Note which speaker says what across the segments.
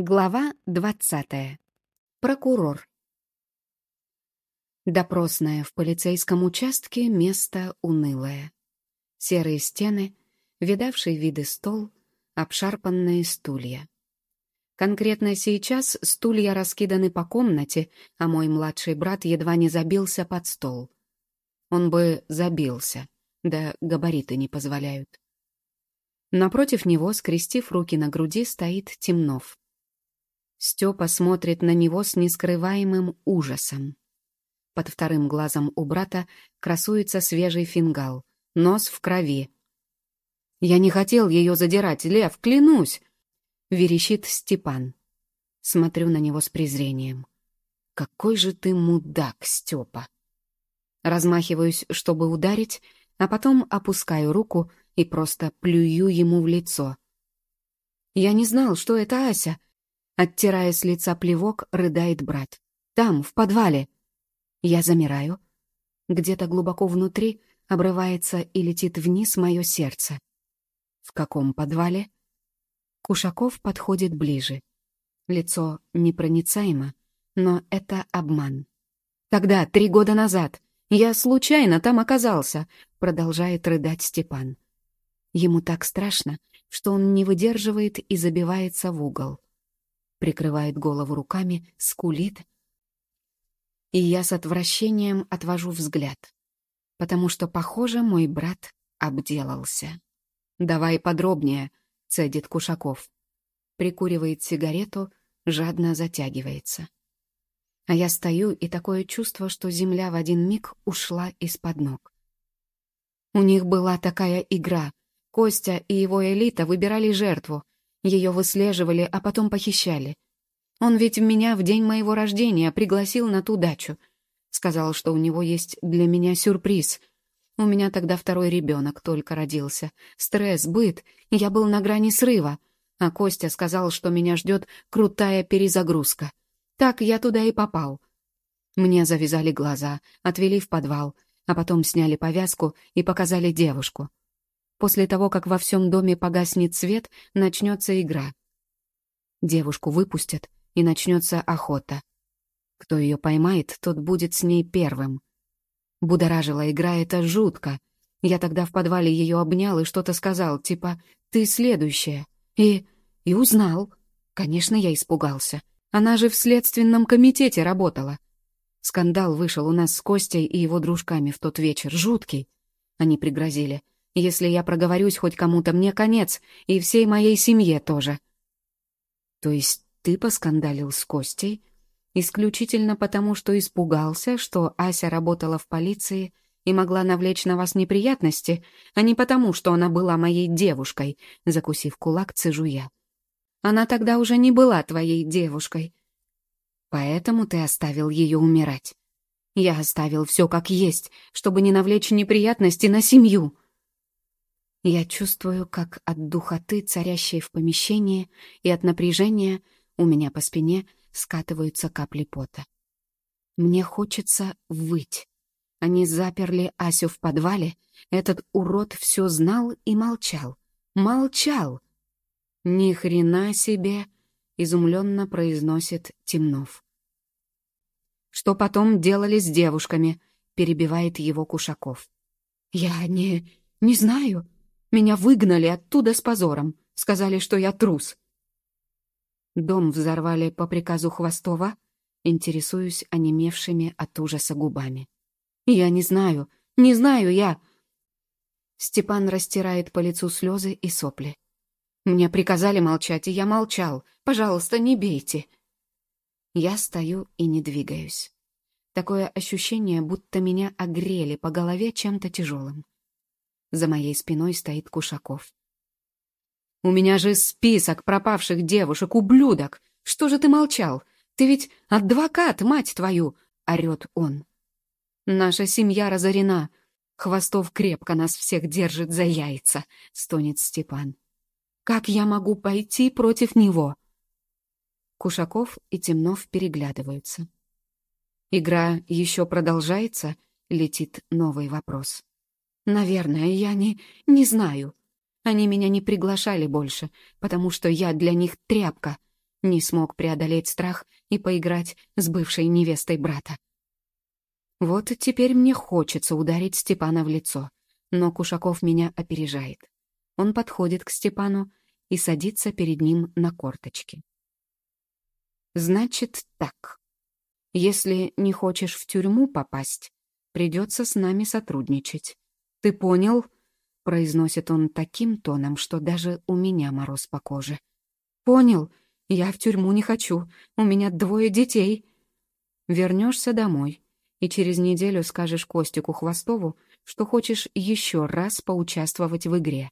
Speaker 1: Глава двадцатая. Прокурор. Допросная в полицейском участке место унылое. Серые стены, видавший виды стол, обшарпанные стулья. Конкретно сейчас стулья раскиданы по комнате, а мой младший брат едва не забился под стол. Он бы забился, да габариты не позволяют. Напротив него, скрестив руки на груди, стоит Темнов. Степа смотрит на него с нескрываемым ужасом. Под вторым глазом у брата красуется свежий фингал, нос в крови. «Я не хотел ее задирать, Лев, клянусь!» — верещит Степан. Смотрю на него с презрением. «Какой же ты мудак, Степа!» Размахиваюсь, чтобы ударить, а потом опускаю руку и просто плюю ему в лицо. «Я не знал, что это Ася!» Оттирая с лица плевок, рыдает брат. «Там, в подвале!» Я замираю. Где-то глубоко внутри обрывается и летит вниз мое сердце. «В каком подвале?» Кушаков подходит ближе. Лицо непроницаемо, но это обман. «Тогда, три года назад, я случайно там оказался», — продолжает рыдать Степан. Ему так страшно, что он не выдерживает и забивается в угол прикрывает голову руками, скулит. И я с отвращением отвожу взгляд, потому что, похоже, мой брат обделался. «Давай подробнее», — цедит Кушаков. Прикуривает сигарету, жадно затягивается. А я стою, и такое чувство, что земля в один миг ушла из-под ног. У них была такая игра. Костя и его элита выбирали жертву, ее выслеживали, а потом похищали. Он ведь меня в день моего рождения пригласил на ту дачу. Сказал, что у него есть для меня сюрприз. У меня тогда второй ребенок только родился. Стресс, быт, я был на грани срыва. А Костя сказал, что меня ждет крутая перезагрузка. Так я туда и попал. Мне завязали глаза, отвели в подвал, а потом сняли повязку и показали девушку. После того, как во всем доме погаснет свет, начнется игра. Девушку выпустят, и начнется охота. Кто ее поймает, тот будет с ней первым. Будоражила игра это жутко. Я тогда в подвале ее обнял и что-то сказал, типа «ты следующая». И... и узнал. Конечно, я испугался. Она же в следственном комитете работала. Скандал вышел у нас с Костей и его дружками в тот вечер. Жуткий. Они пригрозили. Если я проговорюсь хоть кому-то, мне конец, и всей моей семье тоже. То есть ты поскандалил с Костей исключительно потому, что испугался, что Ася работала в полиции и могла навлечь на вас неприятности, а не потому, что она была моей девушкой, закусив кулак, цежу я. Она тогда уже не была твоей девушкой. Поэтому ты оставил ее умирать. Я оставил все как есть, чтобы не навлечь неприятности на семью. Я чувствую, как от духоты, царящей в помещении, и от напряжения у меня по спине скатываются капли пота. Мне хочется выть. Они заперли Асю в подвале. Этот урод все знал и молчал. Молчал! Ни хрена себе! Изумленно произносит Темнов. Что потом делали с девушками? Перебивает его Кушаков. Я не... не знаю. Меня выгнали оттуда с позором. Сказали, что я трус. Дом взорвали по приказу Хвостова? Интересуюсь онемевшими от ужаса губами. Я не знаю. Не знаю я. Степан растирает по лицу слезы и сопли. Мне приказали молчать, и я молчал. Пожалуйста, не бейте. Я стою и не двигаюсь. Такое ощущение, будто меня огрели по голове чем-то тяжелым. За моей спиной стоит Кушаков. «У меня же список пропавших девушек, ублюдок! Что же ты молчал? Ты ведь адвокат, мать твою!» — орёт он. «Наша семья разорена. Хвостов крепко нас всех держит за яйца», — стонет Степан. «Как я могу пойти против него?» Кушаков и Темнов переглядываются. «Игра еще продолжается?» — летит новый вопрос. Наверное, я не... не знаю. Они меня не приглашали больше, потому что я для них тряпка. Не смог преодолеть страх и поиграть с бывшей невестой брата. Вот теперь мне хочется ударить Степана в лицо, но Кушаков меня опережает. Он подходит к Степану и садится перед ним на корточки. «Значит так. Если не хочешь в тюрьму попасть, придется с нами сотрудничать. Ты понял?» — произносит он таким тоном, что даже у меня мороз по коже. «Понял. Я в тюрьму не хочу. У меня двое детей. Вернешься домой, и через неделю скажешь Костику Хвостову, что хочешь еще раз поучаствовать в игре,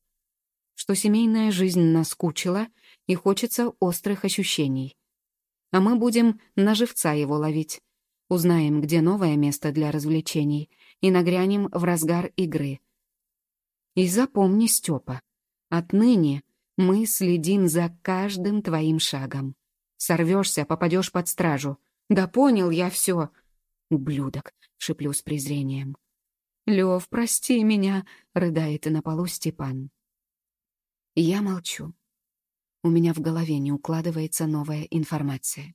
Speaker 1: что семейная жизнь наскучила и хочется острых ощущений. А мы будем на живца его ловить. Узнаем, где новое место для развлечений, и нагрянем в разгар игры. И запомни, Степа, отныне мы следим за каждым твоим шагом. Сорвешься, попадешь под стражу. Да понял я все. «Ублюдок!» — шеплю с презрением. «Лев, прости меня!» — рыдает на полу Степан. Я молчу. У меня в голове не укладывается новая информация.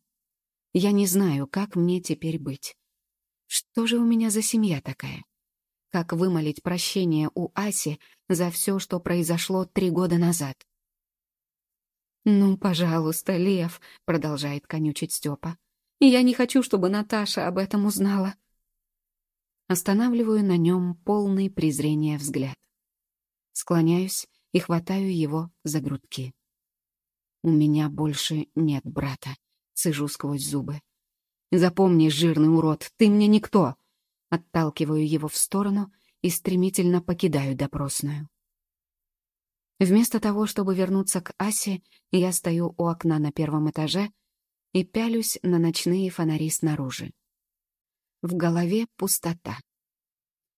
Speaker 1: Я не знаю, как мне теперь быть. Что же у меня за семья такая? Как вымолить прощение у Аси за все, что произошло три года назад? «Ну, пожалуйста, Лев», — продолжает конючить Степа. Я не хочу, чтобы Наташа об этом узнала. Останавливаю на нем полный презрения взгляд. Склоняюсь и хватаю его за грудки. У меня больше нет брата. Цежу сквозь зубы. Запомни, жирный урод, ты мне никто. Отталкиваю его в сторону и стремительно покидаю допросную. Вместо того, чтобы вернуться к Асе, я стою у окна на первом этаже и пялюсь на ночные фонари снаружи. В голове пустота.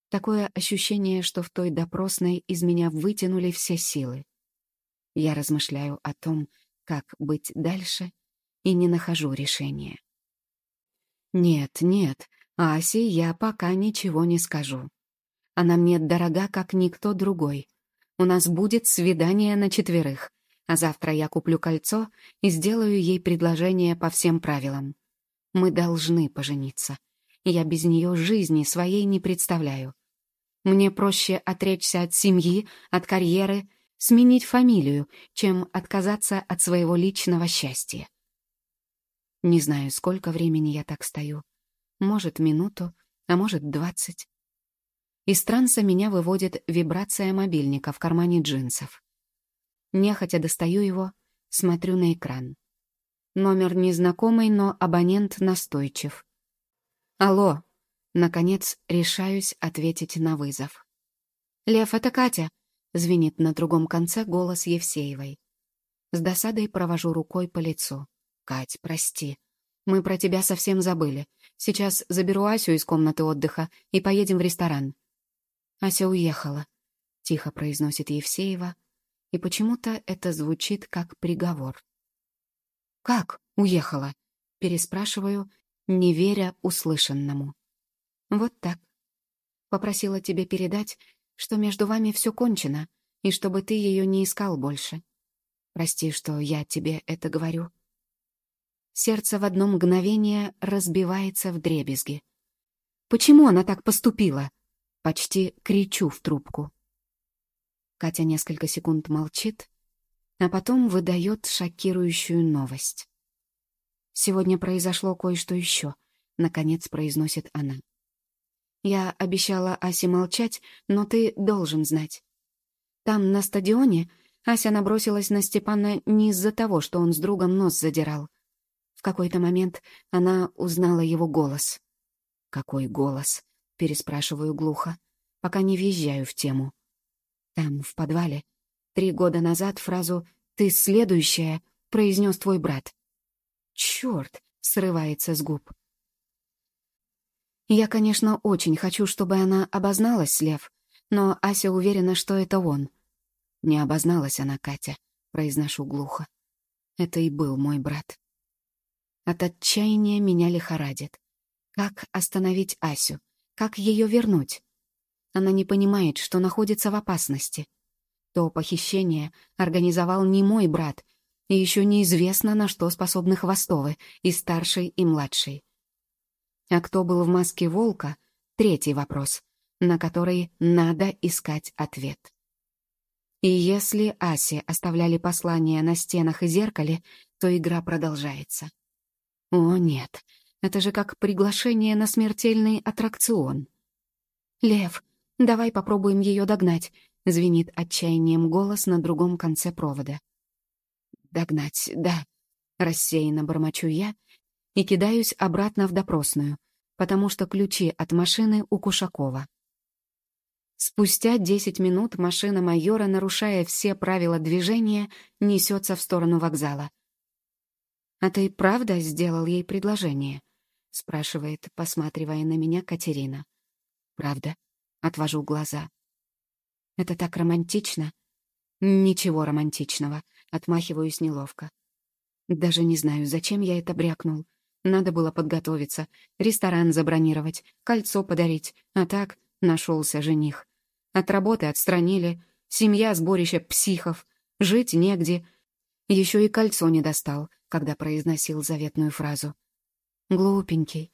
Speaker 1: Такое ощущение, что в той допросной из меня вытянули все силы. Я размышляю о том, как быть дальше, и не нахожу решения. Нет, нет, Асе я пока ничего не скажу. Она мне дорога, как никто другой. У нас будет свидание на четверых, а завтра я куплю кольцо и сделаю ей предложение по всем правилам. Мы должны пожениться. Я без нее жизни своей не представляю. Мне проще отречься от семьи, от карьеры, сменить фамилию, чем отказаться от своего личного счастья. Не знаю, сколько времени я так стою. Может, минуту, а может, двадцать. Из транса меня выводит вибрация мобильника в кармане джинсов. Нехотя достаю его, смотрю на экран. Номер незнакомый, но абонент настойчив. «Алло!» Наконец, решаюсь ответить на вызов. «Лев, это Катя!» — звенит на другом конце голос Евсеевой. С досадой провожу рукой по лицу. «Кать, прости. Мы про тебя совсем забыли. Сейчас заберу Асю из комнаты отдыха и поедем в ресторан». «Ася уехала», — тихо произносит Евсеева, и почему-то это звучит как приговор. «Как уехала?» — переспрашиваю, не веря услышанному. «Вот так. Попросила тебе передать, что между вами все кончено, и чтобы ты ее не искал больше. Прости, что я тебе это говорю». Сердце в одно мгновение разбивается в дребезги. «Почему она так поступила?» Почти кричу в трубку. Катя несколько секунд молчит, а потом выдает шокирующую новость. «Сегодня произошло кое-что еще», — наконец произносит она. «Я обещала Асе молчать, но ты должен знать. Там, на стадионе, Ася набросилась на Степана не из-за того, что он с другом нос задирал. Какой-то момент она узнала его голос. «Какой голос?» — переспрашиваю глухо, пока не въезжаю в тему. Там, в подвале, три года назад фразу «ты следующая» произнес твой брат. «Черт!» — срывается с губ. Я, конечно, очень хочу, чтобы она обозналась, Лев, но Ася уверена, что это он. Не обозналась она, Катя, произношу глухо. Это и был мой брат. От отчаяния меня лихорадит. Как остановить Асю? Как ее вернуть? Она не понимает, что находится в опасности. То похищение организовал не мой брат, И еще неизвестно, на что способны Хвостовы, и старший, и младший. А кто был в маске волка — третий вопрос, на который надо искать ответ. И если Асе оставляли послания на стенах и зеркале, то игра продолжается. О, нет, это же как приглашение на смертельный аттракцион. «Лев, давай попробуем ее догнать», — звенит отчаянием голос на другом конце провода. «Догнать, да», — рассеянно бормочу я и кидаюсь обратно в допросную, потому что ключи от машины у Кушакова. Спустя десять минут машина майора, нарушая все правила движения, несется в сторону вокзала. «А ты правда сделал ей предложение?» — спрашивает, посматривая на меня Катерина. «Правда?» — отвожу глаза. «Это так романтично?» «Ничего романтичного», — отмахиваюсь неловко. Даже не знаю, зачем я это брякнул. Надо было подготовиться, ресторан забронировать, кольцо подарить, а так нашелся жених. От работы отстранили, семья сборище психов, жить негде. Еще и кольцо не достал, когда произносил заветную фразу. Глупенький.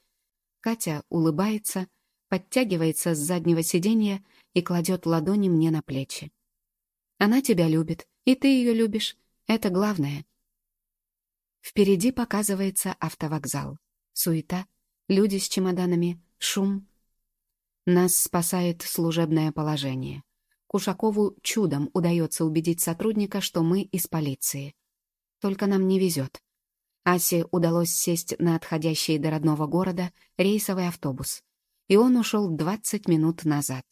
Speaker 1: Катя улыбается, подтягивается с заднего сиденья и кладет ладони мне на плечи. Она тебя любит, и ты ее любишь. Это главное. Впереди показывается автовокзал. Суета, люди с чемоданами, шум, нас спасает служебное положение. Кушакову чудом удается убедить сотрудника, что мы из полиции. Только нам не везет. Асе удалось сесть на отходящий до родного города рейсовый автобус, и он ушел 20 минут назад.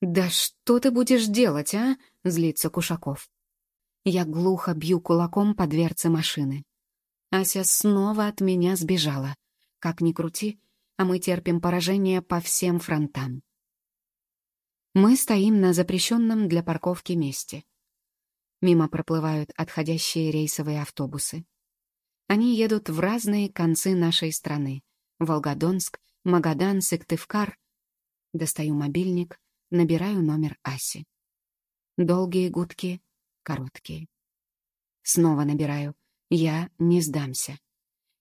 Speaker 1: «Да что ты будешь делать, а?» — злится Кушаков. Я глухо бью кулаком по дверце машины. Ася снова от меня сбежала. Как ни крути, а мы терпим поражение по всем фронтам. Мы стоим на запрещенном для парковки месте. Мимо проплывают отходящие рейсовые автобусы. Они едут в разные концы нашей страны. Волгодонск, Магадан, Сыктывкар. Достаю мобильник, набираю номер Аси. Долгие гудки, короткие. Снова набираю. Я не сдамся.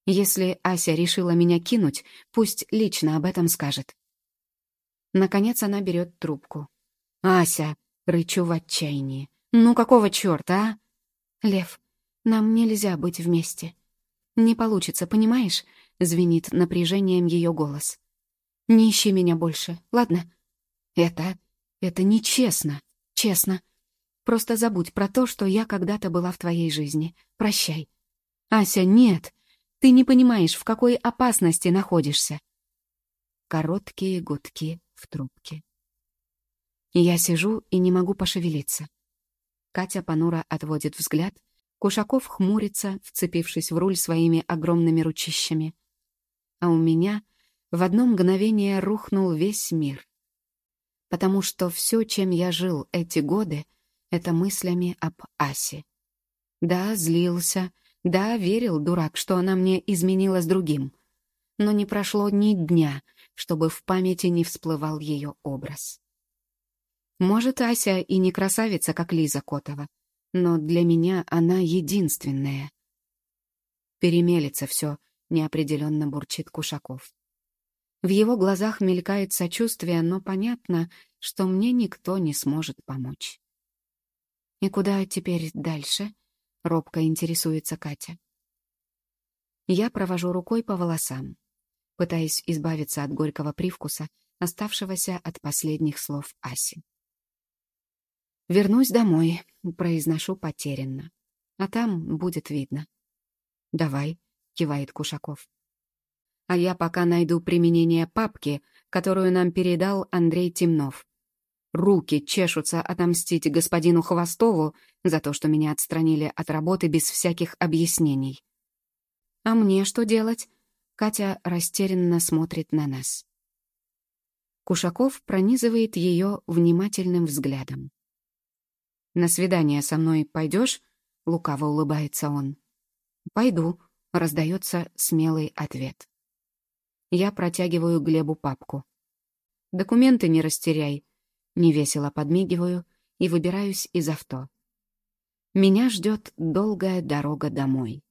Speaker 1: Если Ася решила меня кинуть, пусть лично об этом скажет. Наконец она берет трубку. «Ася!» — рычу в отчаянии. «Ну какого черта, а?» «Лев, нам нельзя быть вместе. Не получится, понимаешь?» — звенит напряжением ее голос. «Не ищи меня больше, ладно?» «Это... это нечестно. Честно. Просто забудь про то, что я когда-то была в твоей жизни. Прощай». «Ася, нет!» Ты не понимаешь, в какой опасности находишься. Короткие гудки в трубке. Я сижу и не могу пошевелиться. Катя понуро отводит взгляд, Кушаков хмурится, вцепившись в руль своими огромными ручищами. А у меня в одно мгновение рухнул весь мир. Потому что все, чем я жил эти годы, это мыслями об Асе. Да, злился, да, верил, дурак, что она мне изменила с другим. Но не прошло ни дня, чтобы в памяти не всплывал ее образ. Может, Ася и не красавица, как Лиза Котова, но для меня она единственная. Перемелится все, неопределенно бурчит Кушаков. В его глазах мелькает сочувствие, но понятно, что мне никто не сможет помочь. И куда теперь дальше? — робко интересуется Катя. Я провожу рукой по волосам, пытаясь избавиться от горького привкуса, оставшегося от последних слов Аси. «Вернусь домой», — произношу потерянно. «А там будет видно». «Давай», — кивает Кушаков. «А я пока найду применение папки, которую нам передал Андрей Темнов. Руки чешутся отомстить господину Хвостову за то, что меня отстранили от работы без всяких объяснений. «А мне что делать?» Катя растерянно смотрит на нас. Кушаков пронизывает ее внимательным взглядом. «На свидание со мной пойдешь?» — лукаво улыбается он. «Пойду», — раздается смелый ответ. Я протягиваю Глебу папку. «Документы не растеряй», Невесело подмигиваю и выбираюсь из авто. Меня ждет долгая дорога домой.